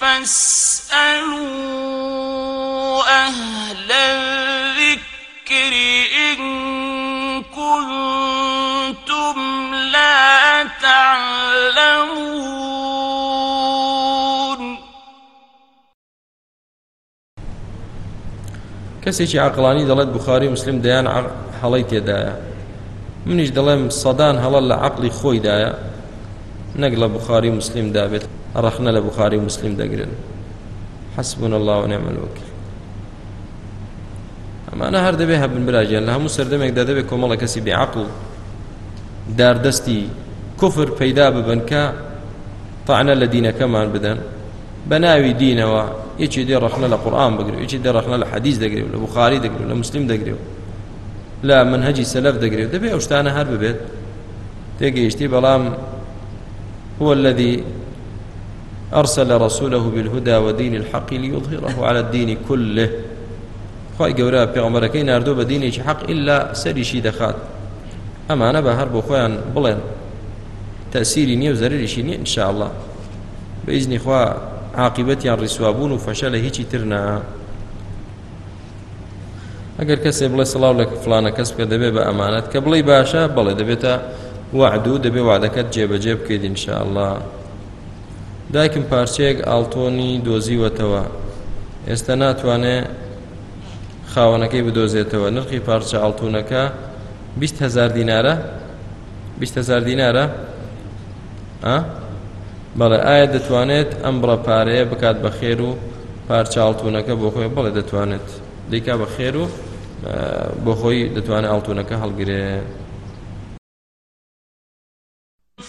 فاسألوا أهل الذكر إن كنتم لا تعلمون. کەسێکی عقلانی دەڵێت بخاری مسلم دەیان هەڵی تێدایە. منیش دەڵێم سەدان هەڵە لە عقلی خۆیدایە نەک لە بخاری مسلم دابێت ڕەخنە لە بخاری مسلم دەگرن حسبنا الله ونعم الوكيل. ئەمانە هەر دەبێ هەبن براژیان لە هەموو سەردەمێکدا دەبێت کۆمەڵە کەسی بێعقل داردەستی کوفر پەیدا ببن کە طعنە لە دینەکەمان بدەن بە ناوی دینەوە یەکی دێ ڕەخنە لە قورآن بگرێت یەکی دێ ڕەخنە لە حەدیث دەگرێت لە بخاری دەگرێت لە مسلم دەگرێت لا منهجی سەلەف دەگرێت دەبێ ئەو شتانە هەر ببێت تێگەیشتی بەڵام هو الذي أرسل رسوله بالهدى ودين الحق ليظهره على الدين كله. خی گەورە پێغمبەرەکەی نردوو بە دینێکی حەق ئللا سەریشی دەخات. ئەمانە بە هەر بۆ خۆیان بڵێن. تەسیری نییە و زەرریشی نیە انشاءله بەئیزنی خوا عاقبەتیان ڕیسوابوون و فەشە لە ترنا ئەگەر کەسێ بڵێ سڵاو لە فلانە کەس بکە دەبێت بە ئەمانەت کە بڵێ وعدوو دەبێ وعدەکەت جێبەجێ بکەیت انشاءله دایکم پارچەیەک ئاڵتۆنی دۆزیوەتەوە. ئێستا ناتوانێت خاوەنەکەی بدۆزێتەوە. نرخی پارچە ئاڵتونەکە هزار دینارە. هزار دینارە. بەڵێ ئایا دەتوانێت ئەم بڕە پارەیە بکات بە خێر و پارچاڵتونەکە بۆ خۆی؟ بڵێ دەتوانێت. دیکا بە خێر و بۆ خۆی دەتوانێت ئاڵتونەکە